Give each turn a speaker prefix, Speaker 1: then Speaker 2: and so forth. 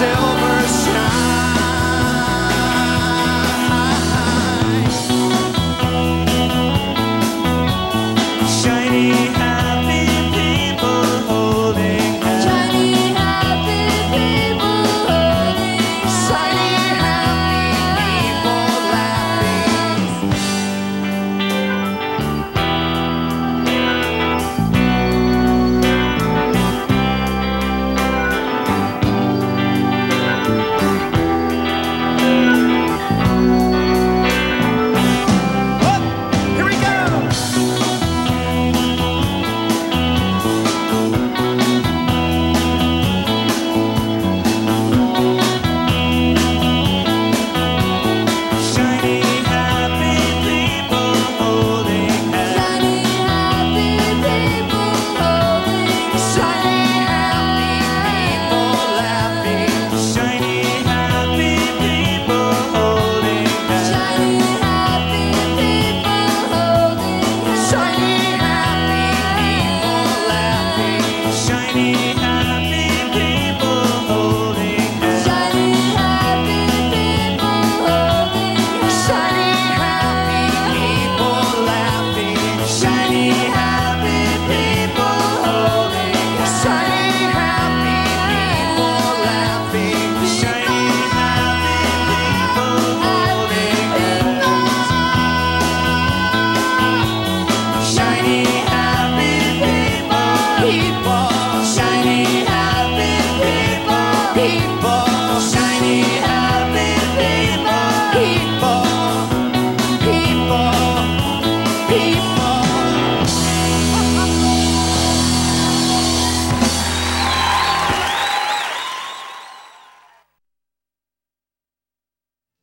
Speaker 1: myself. People